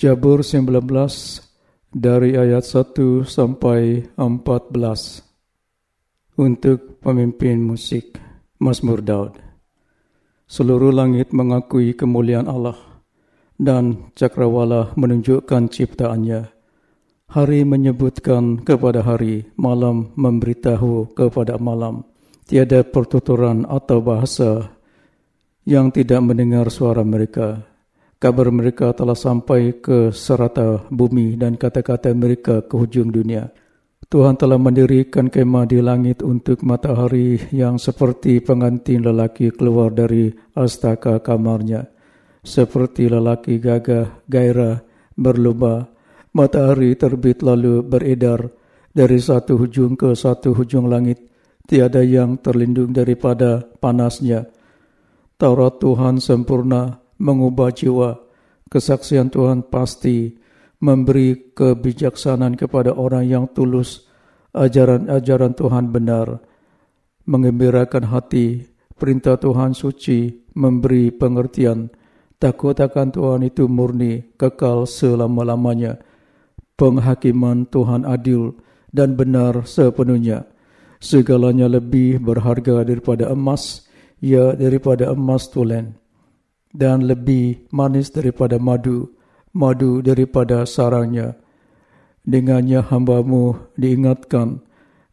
Jabur 19 dari ayat 1 sampai 14 untuk pemimpin musik Mazmur Daud. Seluruh langit mengakui kemuliaan Allah dan cakrawala menunjukkan ciptaannya. Hari menyebutkan kepada hari, malam memberitahu kepada malam. Tiada pertuturan atau bahasa yang tidak mendengar suara mereka kabar mereka telah sampai ke serata bumi dan kata-kata mereka ke hujung dunia. Tuhan telah mendirikan kemah di langit untuk matahari yang seperti pengantin lelaki keluar dari astaka kamarnya. Seperti lelaki gagah, gairah, berlumba, matahari terbit lalu beredar dari satu hujung ke satu hujung langit. Tiada yang terlindung daripada panasnya. Taurat Tuhan sempurna, mengubah jiwa. Kesaksian Tuhan pasti memberi kebijaksanaan kepada orang yang tulus. Ajaran-ajaran Tuhan benar, mengembirakan hati. Perintah Tuhan suci, memberi pengertian. Takut akan Tuhan itu murni, kekal selama-lamanya. Penghakiman Tuhan adil dan benar sepenuhnya. Segalanya lebih berharga daripada emas, ya daripada emas tulen dan lebih manis daripada madu, madu daripada sarangnya. Dengannya hambamu diingatkan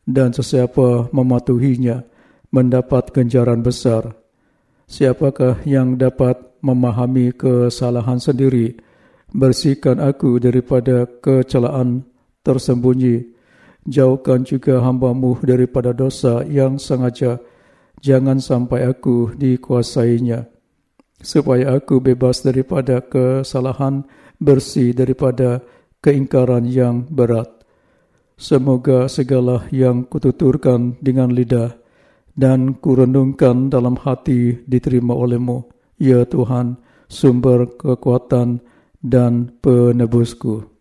dan sesiapa mematuhinya mendapat ganjaran besar. Siapakah yang dapat memahami kesalahan sendiri? Bersihkan aku daripada kecelaan tersembunyi. Jauhkan juga hambamu daripada dosa yang sengaja. Jangan sampai aku dikuasainya supaya aku bebas daripada kesalahan, bersih daripada keingkaran yang berat. Semoga segala yang kututurkan dengan lidah dan kurenungkan dalam hati diterima olehmu, ya Tuhan, sumber kekuatan dan penebusku.